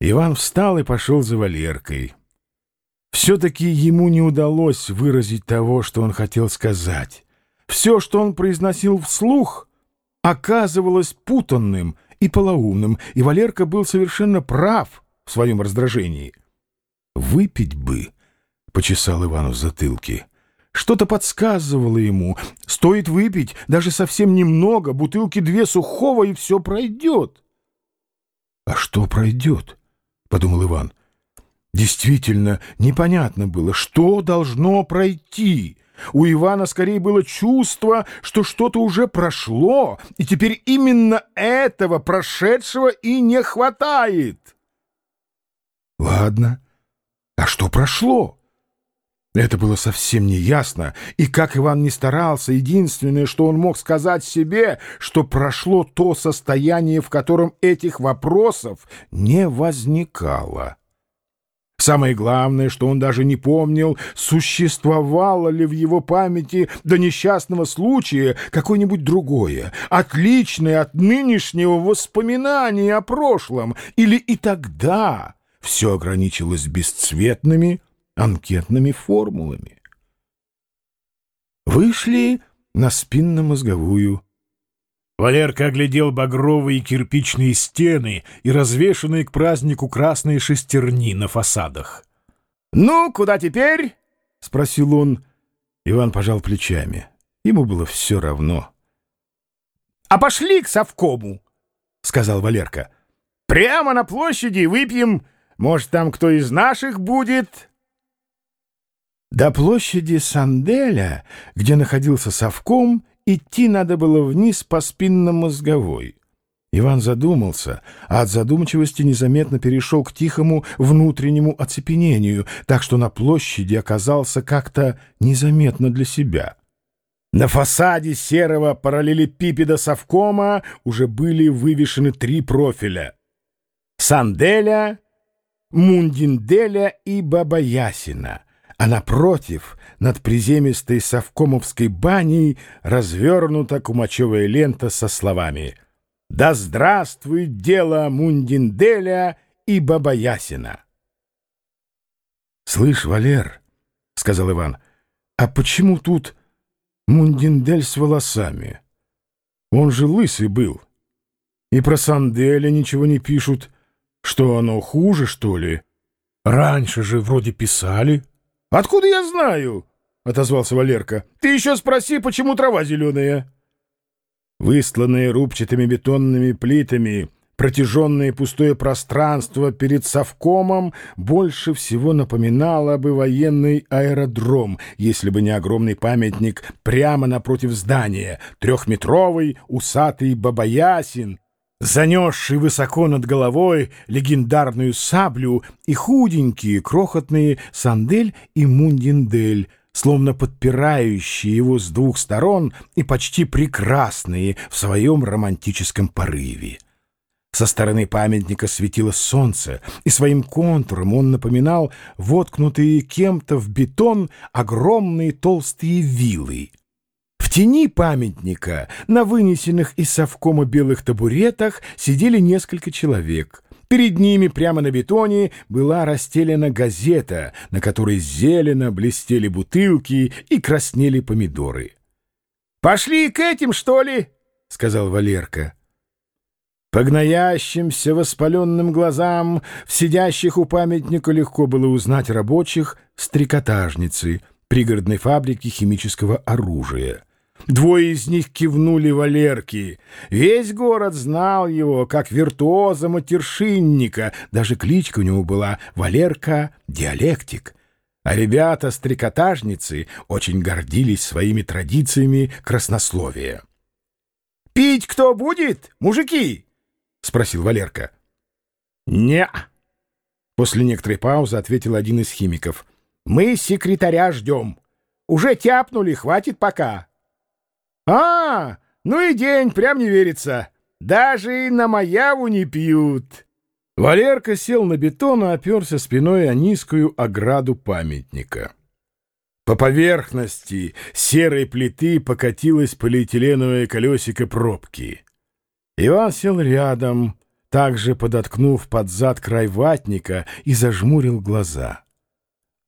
Иван встал и пошел за Валеркой. Все-таки ему не удалось выразить того, что он хотел сказать. Все, что он произносил вслух, оказывалось путанным и полоумным, и Валерка был совершенно прав в своем раздражении. «Выпить бы», — почесал Иван в затылке, — что-то подсказывало ему. Стоит выпить, даже совсем немного, бутылки две сухого, и все пройдет. А что пройдет? — подумал Иван. Действительно, непонятно было, что должно пройти. У Ивана скорее было чувство, что что-то уже прошло, и теперь именно этого прошедшего и не хватает. Ладно, а что прошло? Это было совсем неясно, и как Иван не старался, единственное, что он мог сказать себе, что прошло то состояние, в котором этих вопросов не возникало. Самое главное, что он даже не помнил, существовало ли в его памяти до несчастного случая какое-нибудь другое, отличное от нынешнего воспоминания о прошлом, или и тогда все ограничилось бесцветными, анкетными формулами. Вышли на спинномозговую. Валерка оглядел багровые кирпичные стены и развешанные к празднику красные шестерни на фасадах. «Ну, куда теперь?» — спросил он. Иван пожал плечами. Ему было все равно. «А пошли к совкому!» — сказал Валерка. «Прямо на площади выпьем. Может, там кто из наших будет?» До площади Санделя, где находился совком, идти надо было вниз по спинномозговой. Иван задумался, а от задумчивости незаметно перешел к тихому внутреннему оцепенению, так что на площади оказался как-то незаметно для себя. На фасаде серого параллелепипеда совкома уже были вывешены три профиля — Санделя, Мундинделя и Бабаясина — а напротив, над приземистой совкомовской баней, развернута кумачевая лента со словами «Да здравствует дело Мундинделя и Бабаясина!» «Слышь, Валер», — сказал Иван, — «а почему тут Мундиндель с волосами? Он же лысый был. И про Санделя ничего не пишут. Что оно, хуже, что ли? Раньше же вроде писали». «Откуда я знаю?» — отозвался Валерка. «Ты еще спроси, почему трава зеленая?» Выстланные рубчатыми бетонными плитами, протяженное пустое пространство перед совкомом больше всего напоминало бы военный аэродром, если бы не огромный памятник прямо напротив здания, трехметровый усатый бабаясин, занесший высоко над головой легендарную саблю и худенькие крохотные сандель и мундиндель, словно подпирающие его с двух сторон и почти прекрасные в своем романтическом порыве. Со стороны памятника светило солнце, и своим контуром он напоминал воткнутые кем-то в бетон огромные толстые вилы — в тени памятника на вынесенных из совкома белых табуретах сидели несколько человек. Перед ними прямо на бетоне была расстелена газета, на которой зелено блестели бутылки и краснели помидоры. «Пошли к этим, что ли?» — сказал Валерка. По гноящимся воспаленным глазам в сидящих у памятника легко было узнать рабочих с трикотажницы пригородной фабрики химического оружия. Двое из них кивнули Валерке. Весь город знал его как виртуоза-матершинника. Даже кличка у него была Валерка-диалектик. А ребята-стрекотажницы очень гордились своими традициями краснословия. «Пить кто будет, мужики?» — спросил Валерка. «Не-а». После некоторой паузы ответил один из химиков. «Мы секретаря ждем. Уже тяпнули, хватит пока». «А, ну и день, прям не верится. Даже и на маяву не пьют». Валерка сел на бетон и оперся спиной о низкую ограду памятника. По поверхности серой плиты покатилось полиэтиленовое колесико пробки. Иван сел рядом, также подоткнув под зад край ватника и зажмурил глаза.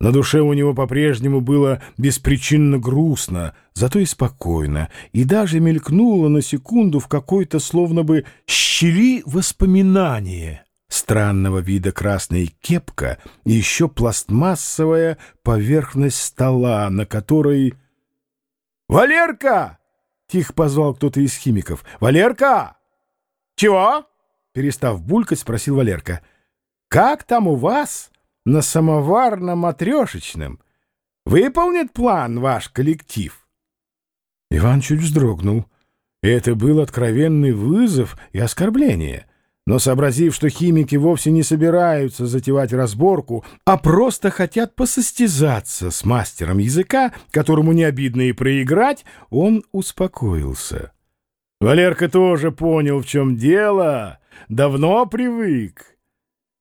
На душе у него по-прежнему было беспричинно грустно, зато и спокойно, и даже мелькнуло на секунду в какой-то словно бы щели воспоминание. Странного вида красная кепка и еще пластмассовая поверхность стола, на которой... «Валерка!» — тихо позвал кто-то из химиков. «Валерка!» «Чего?» — перестав булькать, спросил Валерка. «Как там у вас?» На самоварно-матрешечном. Выполнит план ваш коллектив?» Иван чуть вздрогнул. Это был откровенный вызов и оскорбление. Но сообразив, что химики вовсе не собираются затевать разборку, а просто хотят посостязаться с мастером языка, которому не обидно и проиграть, он успокоился. Валерка тоже понял, в чем дело, давно привык.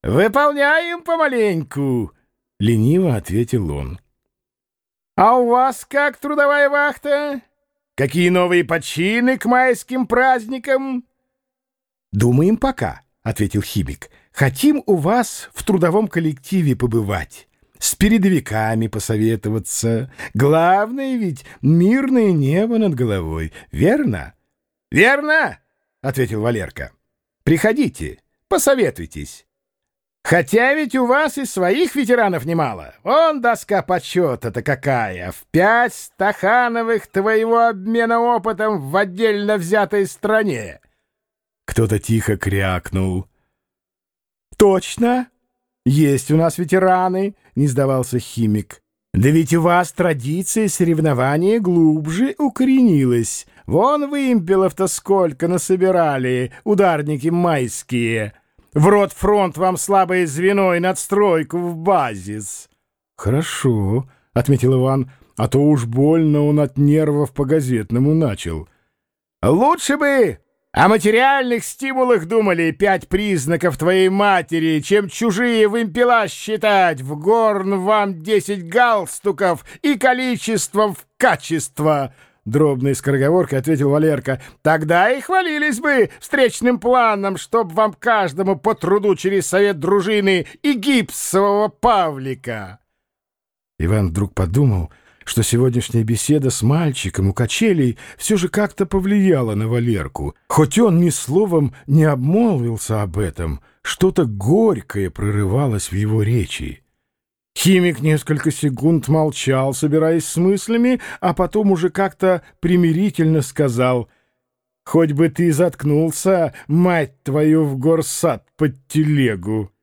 «Выполняем помаленьку», — лениво ответил он. «А у вас как трудовая вахта? Какие новые почины к майским праздникам?» «Думаем пока», — ответил химик. «Хотим у вас в трудовом коллективе побывать, с передовиками посоветоваться. Главное ведь мирное небо над головой, верно?» «Верно», — ответил Валерка. «Приходите, посоветуйтесь». Хотя ведь у вас и своих ветеранов немало. Вон доска подсчета-то какая. В пять стахановых твоего обмена опытом в отдельно взятой стране. Кто-то тихо крякнул. Точно? Есть у нас ветераны, не сдавался химик. Да ведь у вас традиция соревнования глубже укоренилась. Вон вымпелов-то сколько насобирали, ударники майские. В рот фронт вам слабое звено и надстройку в базис. — Хорошо, — отметил Иван, — а то уж больно он от нервов по-газетному начал. — Лучше бы о материальных стимулах думали пять признаков твоей матери, чем чужие вымпела считать в горн вам десять галстуков и количеством в качество — Дробной скороговоркой ответил Валерка. «Тогда и хвалились бы встречным планом, чтоб вам каждому по труду через совет дружины и гипсового Павлика». Иван вдруг подумал, что сегодняшняя беседа с мальчиком у качелей все же как-то повлияла на Валерку. Хоть он ни словом не обмолвился об этом, что-то горькое прорывалось в его речи. Химик несколько секунд молчал, собираясь с мыслями, а потом уже как-то примирительно сказал «Хоть бы ты заткнулся, мать твою, в горсад под телегу!»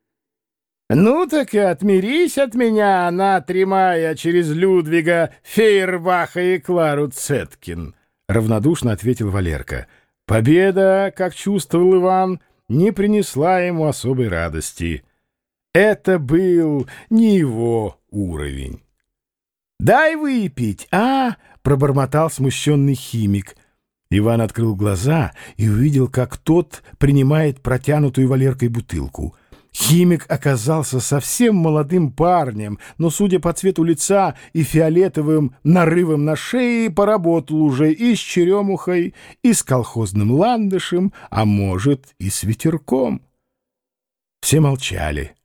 «Ну так и отмирись от меня, натримая через Людвига, Фейербаха и Клару Цеткин», — равнодушно ответил Валерка. Победа, как чувствовал Иван, не принесла ему особой радости. Это был не его уровень. «Дай выпить, а!» — пробормотал смущенный химик. Иван открыл глаза и увидел, как тот принимает протянутую Валеркой бутылку. Химик оказался совсем молодым парнем, но, судя по цвету лица и фиолетовым нарывам на шее, поработал уже и с черемухой, и с колхозным ландышем, а может, и с ветерком. Все молчали.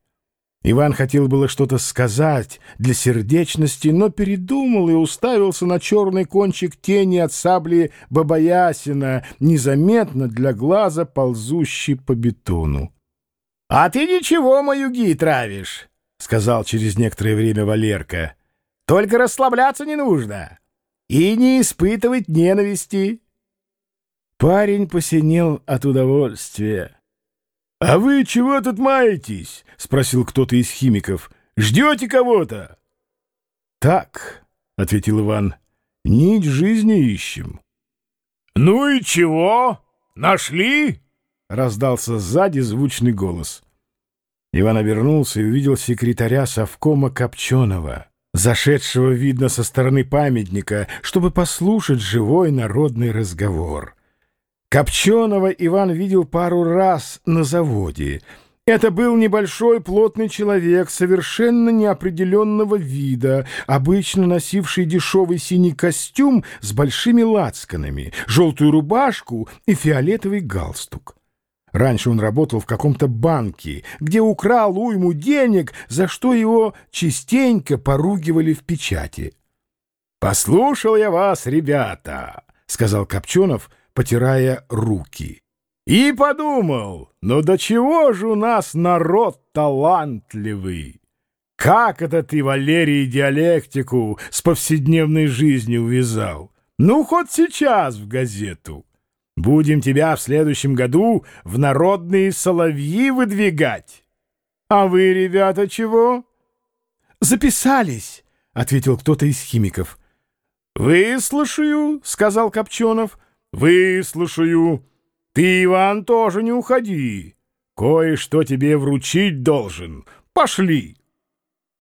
Иван хотел было что-то сказать для сердечности, но передумал и уставился на черный кончик тени от сабли Бабаясина, незаметно для глаза ползущий по бетону. — А ты ничего, маюги, травишь, — сказал через некоторое время Валерка. — Только расслабляться не нужно и не испытывать ненависти. Парень посинел от удовольствия. «А вы чего тут маетесь?» — спросил кто-то из химиков. «Ждете кого-то?» «Так», — ответил Иван, — «нить жизни ищем». «Ну и чего? Нашли?» — раздался сзади звучный голос. Иван обернулся и увидел секретаря совкома Копченого, зашедшего, видно, со стороны памятника, чтобы послушать живой народный разговор. Копченого Иван видел пару раз на заводе. Это был небольшой плотный человек, совершенно неопределенного вида, обычно носивший дешевый синий костюм с большими лацканами, желтую рубашку и фиолетовый галстук. Раньше он работал в каком-то банке, где украл уйму денег, за что его частенько поругивали в печати. «Послушал я вас, ребята», — сказал Копченов, потирая руки. «И подумал, ну до чего же у нас народ талантливый? Как это ты, Валерий, диалектику с повседневной жизнью увязал? Ну, хоть сейчас в газету». Будем тебя в следующем году в народные соловьи выдвигать. А вы, ребята, чего? Записались, — ответил кто-то из химиков. Выслушаю, — сказал Копченов. Выслушаю. Ты, Иван, тоже не уходи. Кое-что тебе вручить должен. Пошли.